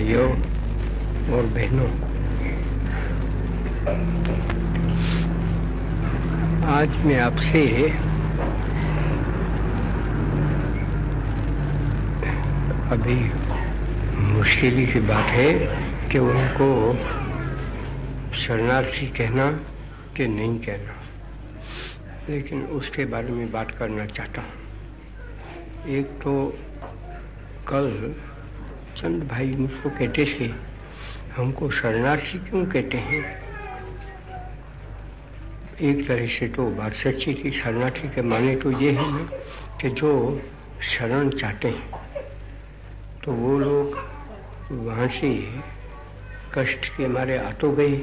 भाइयों और बहनों, आज मैं आपसे अभी मुश्किल की बात है कि उनको शरणार्थी कहना कि नहीं कहना। लेकिन उसके बारे में बात करना चाहता हूँ। एक तो कल चंद भाई मुझको कहते थे, हमको शरणार्थी क्यों कहते हैं? एक तरह से तो बात सच्ची थी शरणार्थी के माने तो ये है ना कि जो शरण चाहते हैं तो वो लोग वहाँ से कष्ट के मारे आ तो गए।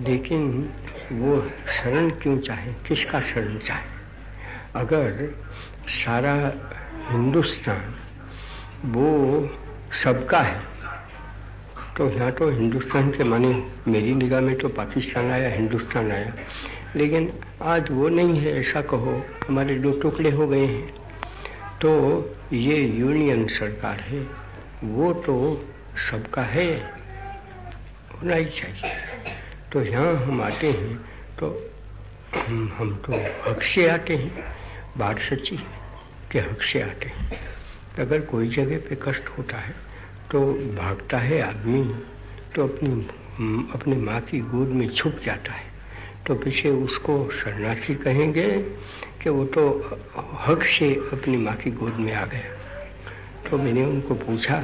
लेकिन वो शरण क्यों चाहे? किसका शरण चाहे? अगर सारा हिंदुस्तान वो सबका है। तो यहाँ तो हिंदुस्तान के माने मेरी निगाह में तो पाकिस्तान आया, हिंदुस्तान आया। लेकिन आज वो नहीं है, ऐसा कहो, हमारे दो टुकड़े हो गए हैं। तो ये यूनियन सरकार है, वो तो सबका है। होना ही चाहिए। तो यहाँ हम आते हैं तो हम हम तो हक से आते हैं। बात सच्ची है कि हक से आते हैं। अगर कोई जगह पे कष्ट होता है तो भागता है आदमी तो अपनी अपनी माँ की गोद में छुप जाता है। तो पीछे उसको शरणार्थी कहेंगे कि वो तो हक से अपनी माँ की गोद में आ गया। तो मैंने उनको पूछा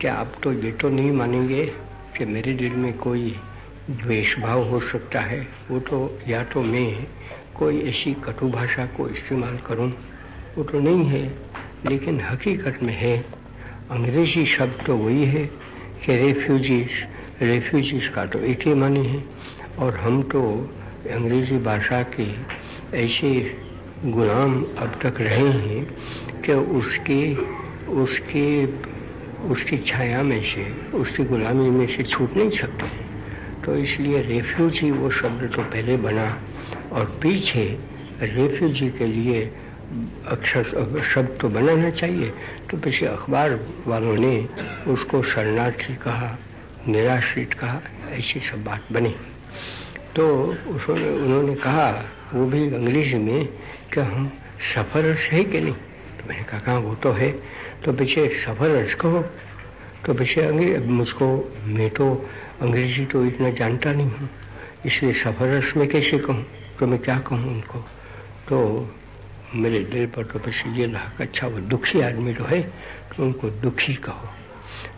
कि आप तो ये तो नहीं मानेंगे कि मेरे दिल में कोई द्वेष भाव हो सकता है? वो तो या तो मैं कोई ऐसी कटु भाषा को इस्तेमाल करूँ? वो तो नहीं है। लेकिन हकीकत में है, अंग्रेज़ी शब्द तो वही है कि रेफ्यूजीज रेफ्यूजीज का तो एक ही मानी है, और हम तो अंग्रेज़ी भाषा के ऐसे गुलाम अब तक रहे हैं कि उसके उसके, उसकी छाया में से, उसकी गुलामी में से छूट नहीं सकते। तो इसलिए रेफ्यूजी वो शब्द तो पहले बना, और पीछे रेफ्यूजी के लिए अक्षर, शब्द तो बनाना चाहिए। तो पीछे अखबार वालों ने उसको शरणार्थी कहा, निराश्रित कहा, ऐसी सब बात बनी। तो उसने, उन्होंने कहा, वो भी अंग्रेज़ी में कि हम सफ़र है कि नहीं? तो मैंने कहा कहाँ वो तो है। तो पीछे सफ़र कहो। तो पीछे अंग्रेज़ मुझको, मैं तो अंग्रेज़ी तो इतना जानता नहीं हूँ। इसलिए सफ़र में कैसे कहूँ? तो मैं क्या कहूँ उनको? तो मेरे दिल पर तो बस ये लगा अच्छा वो दुखी आदमी जो है तो उनको दुखी कहो।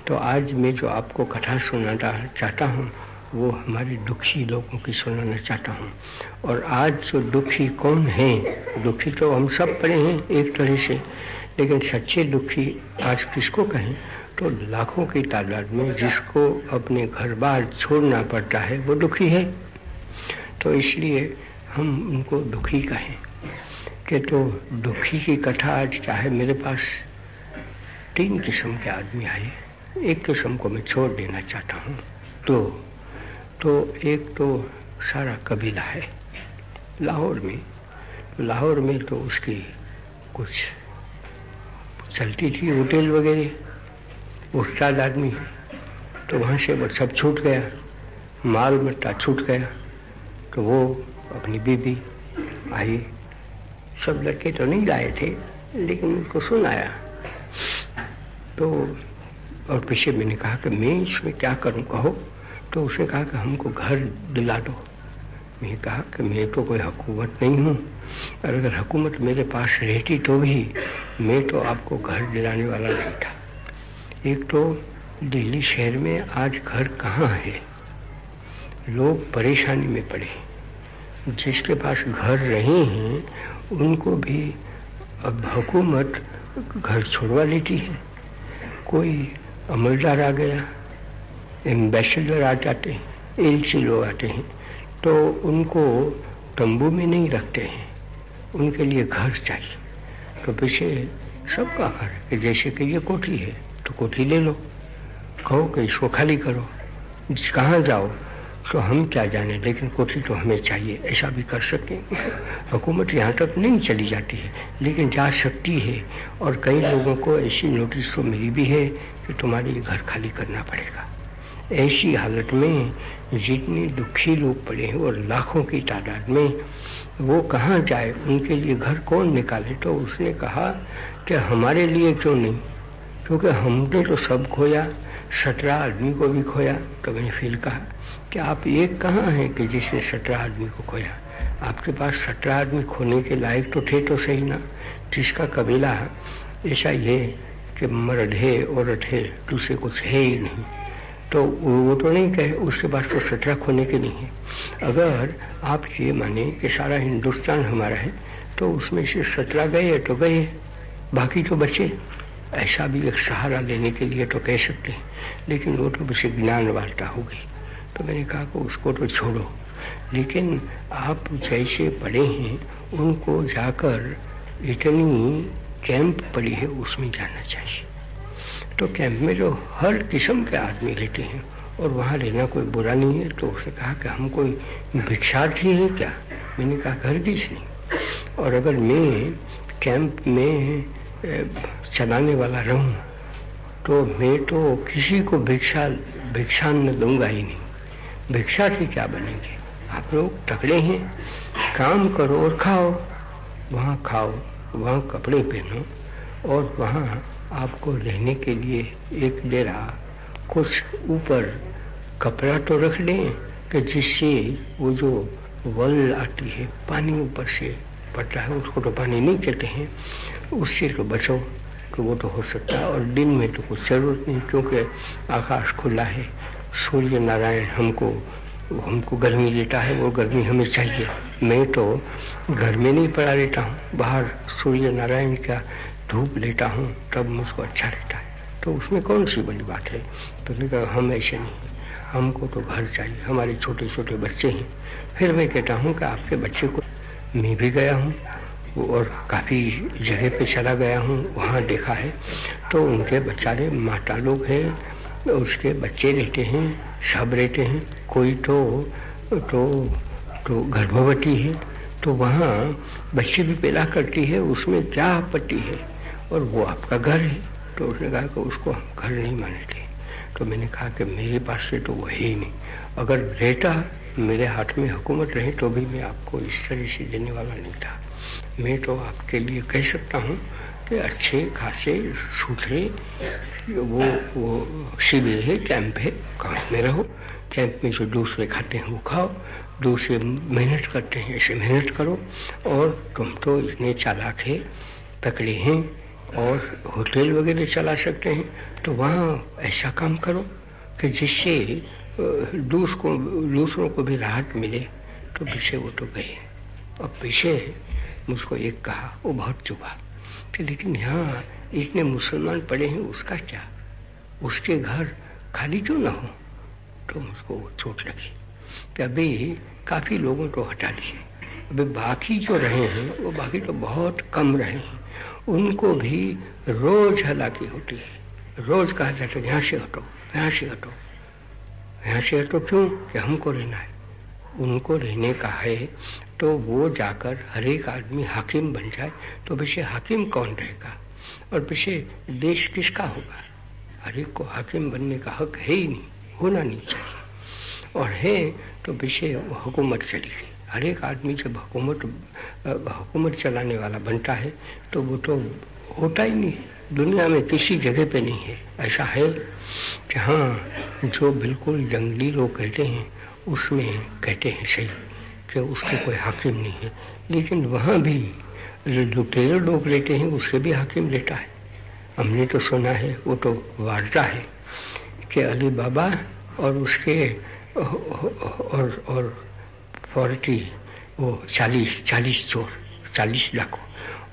तो आज मैं जो आपको कथा सुनाना चाहता हूँ, वो हमारे दुखी लोगों की सुनाना चाहता हूँ। और आज जो दुखी कौन है? दुखी तो हम सब पड़े हैं एक तरह से, लेकिन सच्चे दुखी आज किसको कहें? तो लाखों की तादाद में जिसको अपने घर बार छोड़ना पड़ता है, वो दुखी है। तो इसलिए हम उनको दुखी कहें। कि तो दुखी की कथा आज चाहे मेरे पास तीन किस्म के आदमी आए। एक किस्म को मैं छोड़ देना चाहता हूँ। तो तो एक तो सारा कबीला है लाहौर में। लाहौर में तो उसकी कुछ चलती थी होटल वगैरह। उस्ताद आदमी तो वहाँ से वो सब छूट गया। माल मट्टा छूट गया। तो वो अपनी बीबी आई। सब लड़के तो नहीं लाए थे, लेकिन उनको सुनाया। तो और पीछे मैंने कहा कि मैं इसमें क्या करूँ, कहो। तो उसने कहा कि हमको घर दिला दो। मैंने कहा कि मैं तो कोई हुकूमत नहीं हूँ। और अगर हुकूमत मेरे पास रहती तो भी मैं तो आपको घर दिलाने वाला नहीं था। एक तो दिल्ली शहर में आज घर कहाँ है? लोग परेशानी में पड़े। जिसके पास घर रहे हैं उनको भी अब हुकूमत घर छोड़वा लेती है। कोई अमलदार आ गया, एम्बेसडर आ जाते हैं एल सी लोग आते हैं तो उनको तंबू में नहीं रखते हैं। उनके लिए घर चाहिए। तो पीछे सबका घर कि जैसे कि ये कोठी है तो कोठी ले लो। कहो कि इसको खाली करो। कहाँ जाओ? तो हम क्या जाने, लेकिन कोठी तो हमें चाहिए, ऐसा भी कर सकते हैं हुकूमत यहाँ तक नहीं चली जाती है, लेकिन जा सकती है, और कई लोगों को ऐसी नोटिस तो मिली भी है कि तुम्हारे घर खाली करना पड़ेगा। ऐसी हालत में जितने दुखी लोग पड़े हैं और लाखों की तादाद में, वो कहाँ जाए, उनके लिए घर कौन निकाले तो उसने कहा कि हमारे लिए क्यों नहीं? क्योंकि हमने तो सब खोया, सत्रह आदमी को भी खोया तो मैंने फिर कहा कि आप एक कहाँ हैं कि जिसने सत्रह आदमी को खोया? आपके पास सत्रह आदमी खोने के लायक तो थे तो सही ना? जिसका कबीला ऐसा ये कि मर्द है, औरत है, दूसरे कुछ है ही नहीं। तो वो तो नहीं कहे, उसके पास तो सत्रह खोने के नहीं है। अगर आप ये माने कि सारा हिंदुस्तान हमारा है तो उसमें से सत्रह गए तो गए, बाकी तो बचे। ऐसा भी एक सहारा लेने के लिए तो कह सकते हैं, लेकिन वो तो बस ज्ञान वार्ता हो गई। तो मैंने कहा कि उसको तो छोड़ो। लेकिन आप जैसे पढ़े हैं, उनको जाकर इतनी कैंप पड़ी है, उसमें जाना चाहिए। तो कैंप में जो हर किस्म के आदमी रहते हैं, और वहाँ रहना कोई बुरा नहीं है तो उसने कहा कि हम कोई भिक्षार्थी है क्या? मैंने कहा घर की नहीं। और अगर मैं कैंप में चलाने वाला रहूँ तो मैं तो किसी को भिक्षा भिक्षा न दूँगा ही नहीं। भिक्षा से क्या बनेंगे? आप लोग तकड़े हैं। काम करो और खाओ। वहाँ खाओ, वहाँ कपड़े पहनो और वहाँ आपको रहने के लिए एक डेरा कुछ ऊपर कपड़ा तो रख दें कि जिससे वो जो वल आती है, पानी ऊपर से पड़ता है, उसको तो पानी नहीं कहते हैं। उससे तो बचो तो वो तो हो सकता है और दिन में तो कुछ ज़रूरत नहीं, क्योंकि आकाश खुला है। सूर्य नारायण हमको हमको गर्मी देता है, वो गर्मी हमें चाहिए। मैं तो घर में नहीं पड़ा रहता हूँ, बाहर सूर्य नारायण का धूप लेता हूँ, तब मुझको अच्छा रहता है। तो उसमें कौन सी बड़ी बात है? तो मैं कहा, हम ऐसे नहीं हमको तो घर चाहिए, हमारे छोटे छोटे बच्चे हैं। फिर मैं कहता हूँ कि आपके बच्चे को मैं भी गया हूँ और काफ़ी जगह पे चला गया हूँ, वहाँ देखा है। तो उनके बच्चारे माता लोग हैं उसके बच्चे रहते हैं सब रहते हैं, कोई तो तो तो गर्भवती है तो वहाँ बच्चे भी पैदा करती है, उसमें क्या आपत्ति है, और वो आपका घर है तो उसने कहा कि उसको हम घर नहीं माने थे तो मैंने कहा कि मेरे पास से तो वही नहीं। अगर रहता, मेरे हाथ में हुकूमत रहे तो भी मैं आपको इस तरह से देने वाला नहीं था। मैं तो आपके लिए कह सकता हूँ अच्छे खासे सुथरे वो वो शिविर है कैंप है कैंप में रहो। कैंप में जो दूसरे खाते हैं, वो खाओ। दूसरे मेहनत करते हैं, ऐसे मेहनत करो। और तुम तो इतने चालाक है, तकड़े हैं, और होटल वगैरह चला सकते हैं। तो वहाँ ऐसा काम करो कि जिससे दूस को, दूसरों को भी राहत मिले। तो पीछे वो तो गए। और पीछे मुझको एक कहा, वो बहुत चुभा। कि लेकिन यहाँ इतने मुसलमान पड़े हैं, उसका क्या? उसके घर खाली क्यों ना हो? तो मुझको चोट लगी। कि अभी काफ़ी लोगों को हटा दिए। अभी बाकी जो रहे हैं, वो बाकी तो बहुत कम रहे हैं। उनको भी रोज हलाकी होती है। रोज कहा जाता है, यहाँ से हटो, यहाँ से हटो। यहाँ से हटो क्यों? कि हमको रहना है। उनको रहने का है तो वो जाकर हर एक आदमी हाकिम बन जाए तो पीछे हाकिम कौन रहेगा? और पीछे देश किसका होगा? हर एक को हाकिम बनने का हक है ही नहीं, होना नहीं चाहिए। और है तो पीछे हुकूमत चली गई हर एक आदमी जब हुकूमत हुकूमत चलाने वाला बनता है तो वो तो होता ही नहीं दुनिया में किसी जगह पे नहीं है। ऐसा है कि हाँ जो बिल्कुल जंगली लोग कहते हैं उसमें कहते हैं सही कि उसको कोई हाकिम नहीं है। लेकिन वहाँ भी जो लुटेरे लोग लेते हैं उसके भी हाकिम लेता है। हमने तो सुना है, वो तो वार्ता है कि अली बाबा और उसके और और फोर्टी वो चालीस चालीस चोर, चालीस लाखों,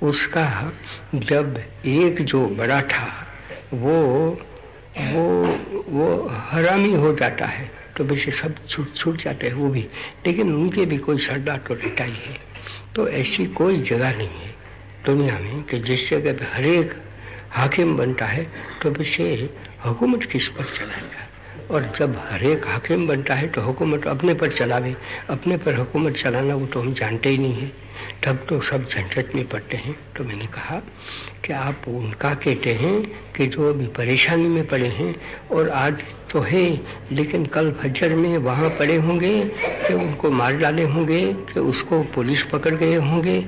उसका जब एक जो बड़ा था, वो वो वो हरामी हो जाता है। तो वैसे सब छूट छूट जाते हैं, वो भी। लेकिन उनके भी कोई सरदार तो रहता ही है। तो ऐसी कोई जगह नहीं है दुनिया में कि जिस जगह पे हर एक हाकिम बनता है तो वैसे हुकूमत किस पर चलाएगा? और जब हर एक हाकिम बनता है तो हुकूमत अपने पर चलावे। अपने पर हुकूमत चलाना वो तो हम जानते ही नहीं है। तब तो सब झंझट में पड़ते हैं। तो मैंने कहा कि आप उनका कहते हैं कि जो अभी परेशानी में पड़े हैं और आज तो है, लेकिन कल फजर में वहाँ पड़े होंगे कि उनको मार डाले होंगे, कि उसको पुलिस पकड़ गए होंगे।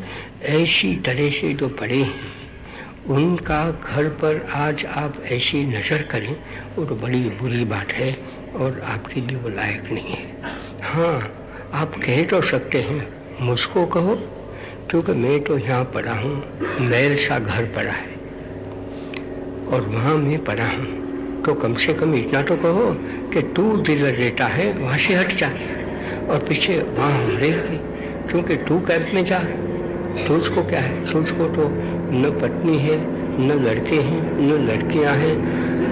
ऐसी तरह से जो पड़े हैं। उनका घर पर आज आप ऐसी नज़र करें, वो तो बड़ी बुरी बात है और आपके लिए वो लायक नहीं है। हाँ आप कह तो सकते हैं, मुझको कहो, क्योंकि मैं तो यहाँ पड़ा हूँ, मैल सा घर पड़ा है और वहाँ मैं पड़ा हूँ। तो कम से कम इतना तो कहो कि तू दिल लेता है, वहाँ से हट जा। और पीछे वहाँ हम रहेंगे क्योंकि तू कैंप में जा। तुझको क्या है? तुझको तो न पत्नी है, न लड़के हैं, न लड़कियाँ हैं।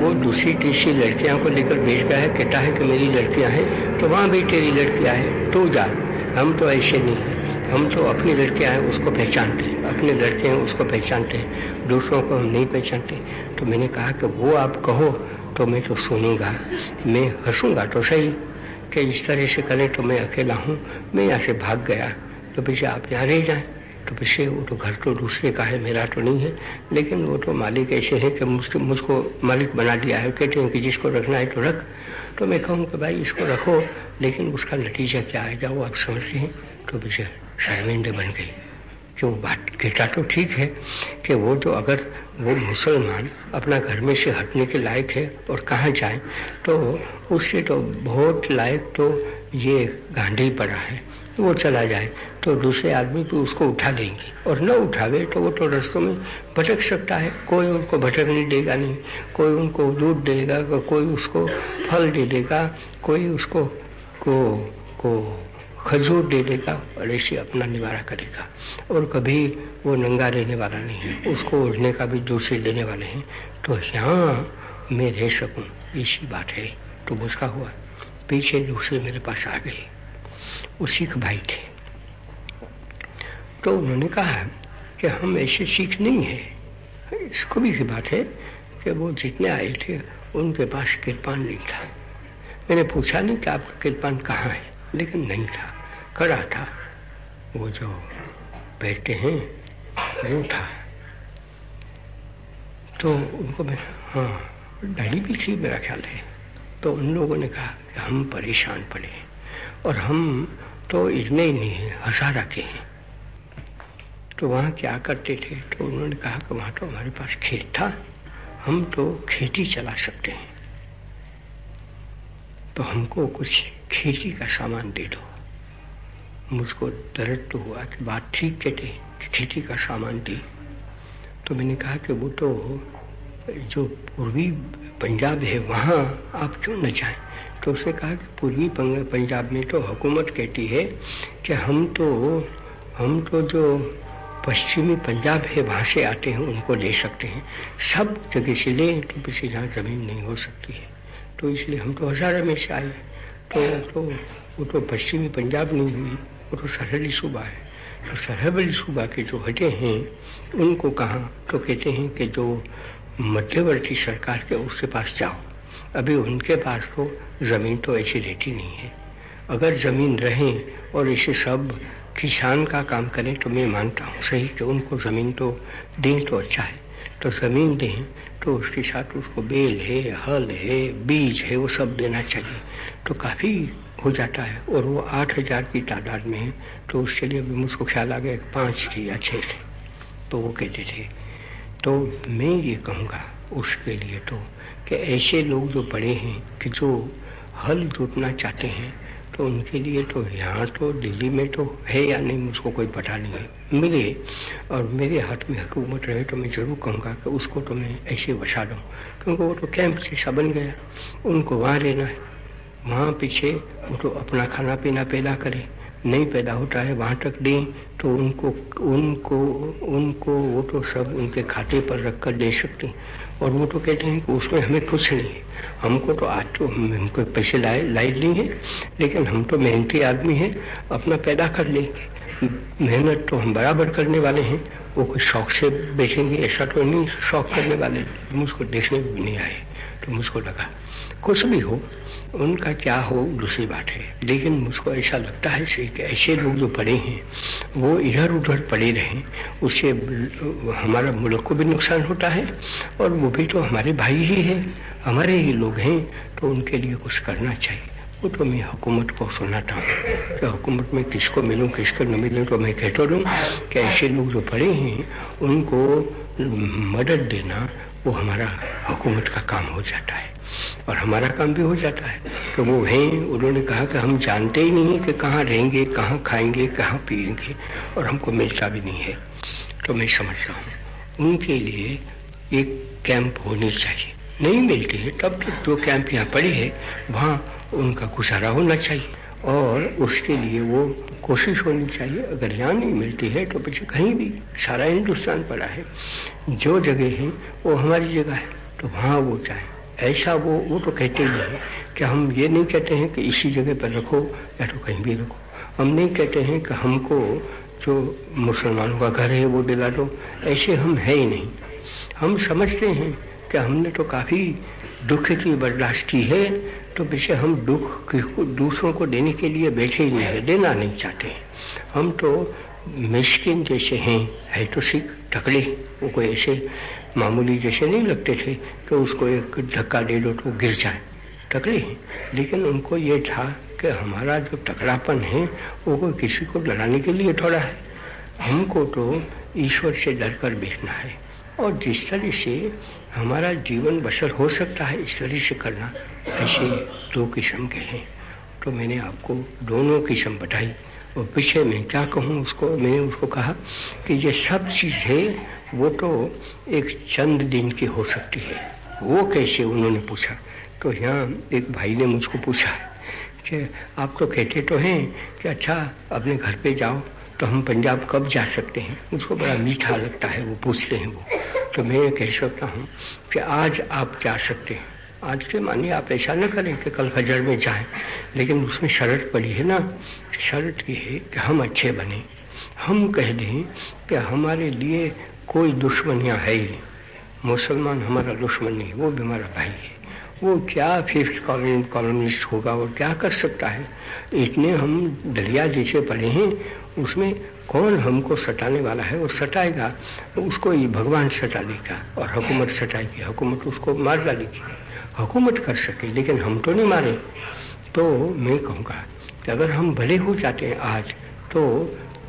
वो दूसरी, तीसरी लड़कियाँ को लेकर भेज गया है, कहता है कि मेरी लड़कियाँ हैं तो वहाँ भी तेरी लड़कियाँ हैं। तू जा। हम तो ऐसे नहीं हम तो अपनी लड़कियाँ हैं, उसको पहचानते हैं। अपने लड़के हैं, उसको पहचानते हैं। दूसरों को हम नहीं पहचानते। तो मैंने कहा कि वो आप कहो तो मैं तो सुनूँगा। मैं हंसूँगा तो सही, कि इस तरह से करें तो मैं अकेला हूँ, मैं यहाँ से भाग गया। तो पीछे आप यहाँ रह जाए। तो पीछे वो तो घर तो दूसरे का है, मेरा तो नहीं है। लेकिन वो तो मालिक ऐसे है कि मुझको मुझको मालिक बना दिया है। कहते हैं कि जिसको रखना है तो रख। तो मैं कहूँ कि भाई इसको रखो, लेकिन उसका नतीजा क्या आएगा वो आप समझते हैं तो पीछे शर्मिंदे बन गई। कि वो बात कहता तो ठीक है कि वो तो अगर वो मुसलमान अपना घर में से हटने के लायक है और कहाँ जाए तो उससे तो बहुत लायक तो ये गांधी पड़ा है। वो चला जाए तो दूसरे आदमी तो उसको उठा देंगे। और न उठावे तो वो तो रस्तों में भटक सकता है। कोई उनको भटकने देगा नहीं। कोई उनको दूध देगा, कोई उसको फल दे देगा, कोई उसको को को खजूर दे देगा और ऐसे अपना निवारा करेगा। और कभी वो नंगा रहने वाला नहीं है, उसको उड़ने का भी दूसरे देने वाले हैं। तो यहाँ मैं रह सकूँ इसी बात है। तो उसका हुआ, पीछे दूसरे मेरे पास आ गए। वो सिख भाई थे। तो उन्होंने कहा कि हम ऐसे सिख नहीं है। इसको भी की बात है कि वो जितने आए थे, उनके पास कृपान नहीं था। मैंने पूछा नहीं कि आपका किरपान कहाँ है? लेकिन नहीं था। खड़ा था। वो जो बैठते हैं नहीं था। तो उनको मैं हाँ डाली भी थी मेरा ख्याल है। तो उन लोगों ने कहा कि हम परेशान पड़े। और हम तो इतने ही नहीं हैं, हजारा के हैं। तो वहाँ क्या करते थे? तो उन्होंने कहा कि वहाँ तो हमारे पास खेत था। हम तो खेती चला सकते हैं। तो हमको कुछ खेती का सामान दे दो। मुझको दर्द तो हुआ कि बात ठीक कहते खेती का सामान दी। तो मैंने कहा कि वो तो जो पूर्वी पंजाब है, वहाँ आप क्यों न जाएँ? तो उसने कहा कि पूर्वी पंजाब में तो हुकूमत कहती है कि हम तो हम तो जो पश्चिमी पंजाब है, वहाँ से आते हैं, उनको ले सकते हैं। सब जगह से लें तो जहाँ ज़मीन नहीं हो सकती है। तो इसलिए हम तो हज़ारा में से आए तो तो वो तो पश्चिमी पंजाब नहीं हुई, वो तो सरहदी सूबा है। तो सरहदी सूबा के जो हटे हैं, उनको कहा? तो कहते हैं कि जो मध्यवर्ती सरकार के उसके पास जाओ। अभी उनके पास तो ज़मीन तो ऐसी रहती नहीं है। अगर ज़मीन रहे और इसे सब किसान का काम करें तो मैं मानता हूँ सही कि उनको ज़मीन तो दें तो अच्छा है। तो ज़मीन दें तो उसके साथ उसको बेल है, हल है, बीज है, वो सब देना चाहिए। तो काफ़ी हो जाता है। और वो आठ हज़ार की तादाद में है। तो उसके लिए भी मुझको ख्याल आ गया पाँच थे या छः थे। तो वो कहते थे तो मैं ये कहूँगा उसके लिए तो कि ऐसे लोग जो पढ़े हैं कि जो हल जोतना चाहते हैं तो उनके लिए तो यहाँ तो दिल्ली में तो है या नहीं, मुझको कोई पता नहीं है। मिले और मेरे हाथ में हुकूमत रहे तो मैं ज़रूर कहूँगा कि उसको तो मैं ऐसे बसा दूँ। क्योंकि वो तो कैंप जैसा बन गया। उनको वहाँ रहना है। वहाँ पीछे वो तो अपना खाना पीना पैदा करें। नहीं पैदा होता है, वहाँ तक दें तो उनको उनको उनको वो तो सब उनके खाते पर रख कर दे सकते हैं। और वो तो कहते हैं कि उसमें हमें कुछ नहीं है हमको तो आज तो हमको पैसे लाए लाए नहीं है, लेकिन हम तो मेहनती आदमी हैं, अपना पैदा कर लेंगे। मेहनत तो हम बराबर करने वाले हैं, वो कोई शौक से बेचेंगे, ऐसा तो नहीं, शौक करने वाले, मुझको देखने भी नहीं आए तो मुझको लगा कुछ भी हो, उनका क्या हो, दूसरी बात है। लेकिन मुझको ऐसा लगता है कि ऐसे लोग जो पड़े हैं, वो इधर उधर पड़े रहें, उससे हमारा मुल्क को भी नुकसान होता है, और वो भी तो हमारे भाई ही हैं, हमारे ही लोग हैं तो उनके लिए कुछ करना चाहिए। वो तो मैं हुकूमत को सुनाता हूँ। कि हुकूमत में किसको मिलूँ, किसको न मिलूँ तो मैं कहता दूँ कि ऐसे लोग जो पड़े हैं, उनको मदद देना, वो हमारा हुकूमत का काम हो जाता है। और हमारा काम भी हो जाता है। तो वो हैं, उन्होंने कहा कि हम जानते ही नहीं कि कहाँ रहेंगे, कहाँ खाएँगे, कहाँ पिएँगे और हमको मिलता भी नहीं है। तो मैं समझता हूँ, उनके लिए एक कैंप होनी चाहिए। नहीं मिलती है, तब तक दो कैंप यहाँ पड़ी है, वहाँ उनका गुजारा होना चाहिए और उसके लिए वो कोशिश होनी चाहिए। अगर यहाँ नहीं मिलती है तो पीछे कहीं भी सारा हिंदुस्तान पड़ा है। जो जगह है, वो हमारी जगह है तो वहाँ वो चाहे ऐसा वो वो तो कहते ही है कि हम ये नहीं कहते हैं कि इसी जगह पर रखो या तो कहीं भी रखो। हम नहीं कहते हैं कि हमको जो मुसलमानों का घर है वो दिला दो। ऐसे हम है ही नहीं। हम समझते हैं कि हमने तो काफ़ी दुख की बर्दाश्त की है तो पीछे हम दुख दूसरों को देने के लिए बैठे ही नहीं है, देना नहीं चाहते हम तो मिस्किन जैसे हैं, है तो सिख टकले वो कोई ऐसे मामूली जैसे नहीं लगते थे कि उसको एक धक्का दे दो तो गिर जाए। हैं। लेकिन उनको ये था कि हमारा जो टकरापन है, वो कोई किसी को डराने के लिए थोड़ा है। हमको तो ईश्वर से डर कर बैठना है। और जिस तरह से हमारा जीवन बसर हो सकता है, इस तरह से करना, ऐसे दो किस्म के हैं। तो मैंने आपको दोनों किस्म बताई। और पीछे मैं क्या कहूँ, उसको, मैंने उसको कहा कि ये सब चीज़ वो तो एक चंद दिन की हो सकती है। वो कैसे? उन्होंने पूछा। तो यहाँ एक भाई ने मुझको पूछा, कि आप तो कहते तो हैं कि अच्छा अपने घर पे जाओ तो हम पंजाब कब जा सकते हैं? मुझको बड़ा मीठा लगता है, वो पूछते हैं वो। तो मैं कह सकता हूँ कि आज आप जा सकते हैं। आज के मानिए आप ऐसा न करें कि कल फजर में जाएँ, लेकिन उसमें शर्त पड़ी है ना। शर्त ये है कि हम अच्छे बने। हम कह दें कि हमारे लिए कोई दुश्मनियाँ है ही नहीं। मुसलमान हमारा दुश्मन नहीं, वो भी हमारा भाई है। वो क्या फिफ्थ कॉलोनी कॉलोनिस्ट होगा, वो क्या कर सकता है? इतने हम दरिया जैसे पड़े हैं, उसमें कौन हमको सटाने वाला है? वो सटाएगा, उसको ये भगवान सटा देगा, और हुकूमत सटाएगी। हुकूमत उसको मार डालेगी हुकूमत कर सके, लेकिन हम तो नहीं मारे। तो मैं कहूँगा कि अगर हम भले हो जाते हैं आज तो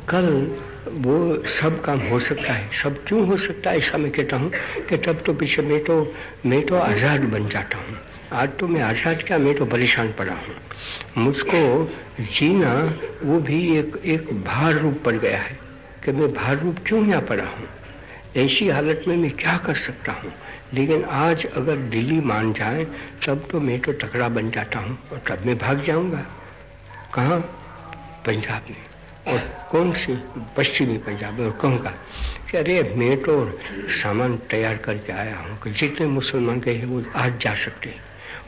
कल वो सब काम हो सकता है। सब क्यों हो सकता है, ऐसा मैं कहता हूँ कि तब तो पीछे मैं तो मैं तो आज़ाद बन जाता हूँ। आज तो मैं आज़ाद क्या, मैं तो परेशान पड़ा हूँ। मुझको जीना, वो भी एक एक भार रूप पड़ गया है कि मैं भार रूप क्यों यहाँ पड़ा हूँ? ऐसी हालत में मैं क्या कर सकता हूँ? लेकिन आज अगर दिल्ली मान जाए, तब तो मैं तो तकड़ा बन जाता हूँ और तब मैं भाग जाऊँगा। कहाँ? पंजाब में। और कौन सी पश्चिमी पंजाब और कहूँगा कि? अरे, मैं तो सामान तैयार करके आया हूँ कि जितने मुसलमान गए हैं वो आज जा सकते हैं।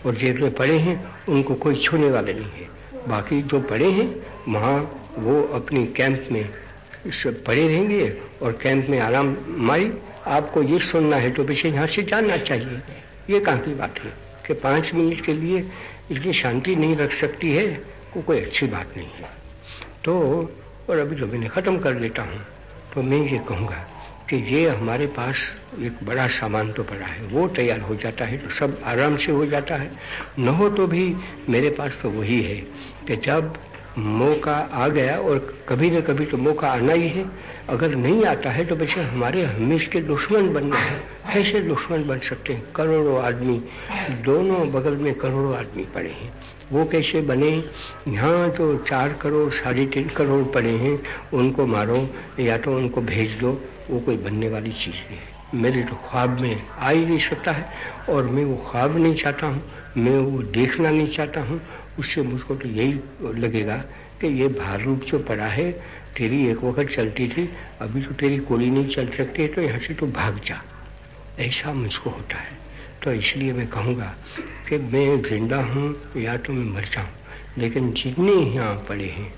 और जितने पड़े हैं, उनको कोई छूने वाले नहीं है। बाकी जो पड़े हैं, वहाँ वो अपनी कैंप में पड़े रहेंगे और कैंप में आराम माई आपको ये सुनना है तो पीछे यहाँ से जानना चाहिए। ये कहाँ की बात है? कि पाँच मिनट के लिए इतनी शांति नहीं रख सकती है, वो कोई अच्छी बात नहीं है। तो और अभी जो मैंने ख़त्म कर लेता हूँ तो मैं ये कहूँगा कि ये हमारे पास एक बड़ा सामान तो पड़ा है। वो तैयार हो जाता है तो सब आराम से हो जाता है। न हो तो भी मेरे पास तो वही है कि जब मौका आ गया और कभी न कभी तो मौका आना ही है। अगर नहीं आता है तो बच्चे हमारे हमेश के दुश्मन बनना है। कैसे दुश्मन बन सकते हैं? करोड़ों आदमी, दोनों बगल में करोड़ों आदमी पड़े हैं। वो कैसे बने? यहाँ तो चार करोड़, साढ़े तीन करोड़ पड़े हैं। उनको मारो या तो उनको भेज दो। वो कोई बनने वाली चीज़ नहीं है। मेरे तो ख्वाब में आ ही नहीं सकता है। और मैं वो ख्वाब नहीं चाहता हूँ। मैं वो देखना नहीं चाहता हूँ। उससे मुझको तो यही लगेगा कि ये भारूप जो पड़ा है, तेरी एक वक्त चलती थी, अभी तो तेरी कोड़ी नहीं चल सकती तो यहाँ से तो भाग जा। ऐसा मुझको होता है। तो इसलिए मैं कहूँगा कि मैं ज़िंदा हूँ या तो मैं मर जाऊँ, लेकिन जितने यहाँ पड़े हैं,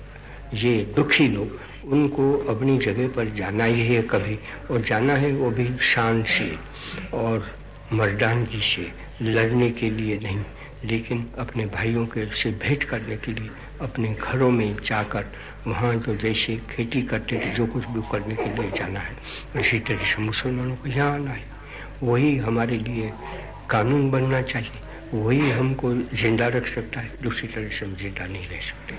ये दुखी लोग, उनको अपनी जगह पर जाना ही है कभी, और जाना है वो भी शान से और मर्दानगी से, लड़ने के लिए नहीं। लेकिन अपने भाइयों के से भेंट करने के लिए अपने घरों में जाकर वहाँ जो जैसे खेती करते थे, जो कुछ भी करने के लिए जाना है, इसी तरह से मुसलमानों को यहाँ आना है। वही हमारे लिए कानून बनना चाहिए। वही हमको ज़िंदा रख सकता है, दूसरी तरह से हम ज़िंदा नहीं रह सकते।